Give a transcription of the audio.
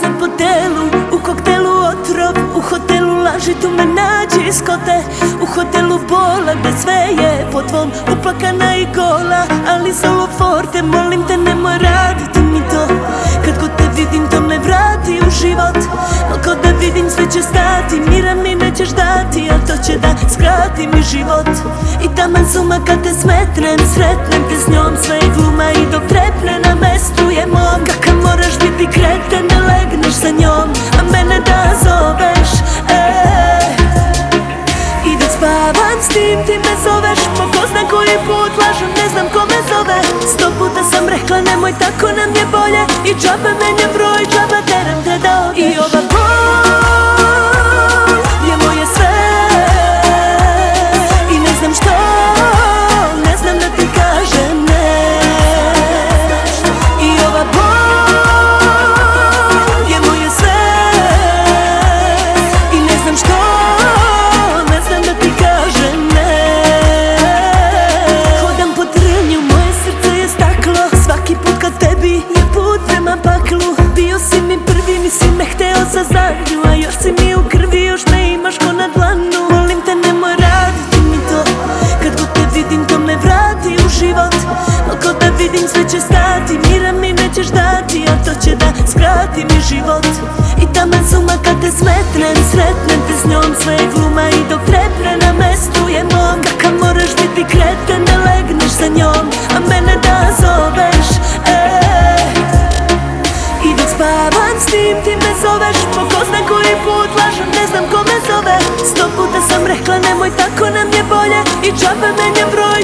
sad po telu U koktelu otrov, u hotelu laži Tu me nađi skote U hotelu bola gde sve je po tvom Uplakana i gola, ali solo forte Molim te nemoj raditi mi to. Kad god te vidim to me vrati u život. Al kod da vidim sve će stati Mira mi nećeš dati, a to će da skrati mi život. I taman suma kad te smetnem Sretnem te s njom sve je gluma i dok trepne na mestu je mom. Kakav moraš biti kreten sa njom A mene da zoveš, e. I dok spavam s tim ti me zoveš još si mi u krvi, još me imaš ko na dlanu. Molim te nemoj raditi mi to. Kad god te vidim to me vrati u život. No ko da vidim sve će stati. Mira mi nećeš dati, a to će da skrati mi život. I taman suma kad te smetnem Sretnem te s njom, sve je gluma I dok trepne na mestu je mom. Kakav moraš biti kreten put lažem ne znam ko me zove. Sto puta sam rekla nemoj tako nam je bolje. I džaba menja broj,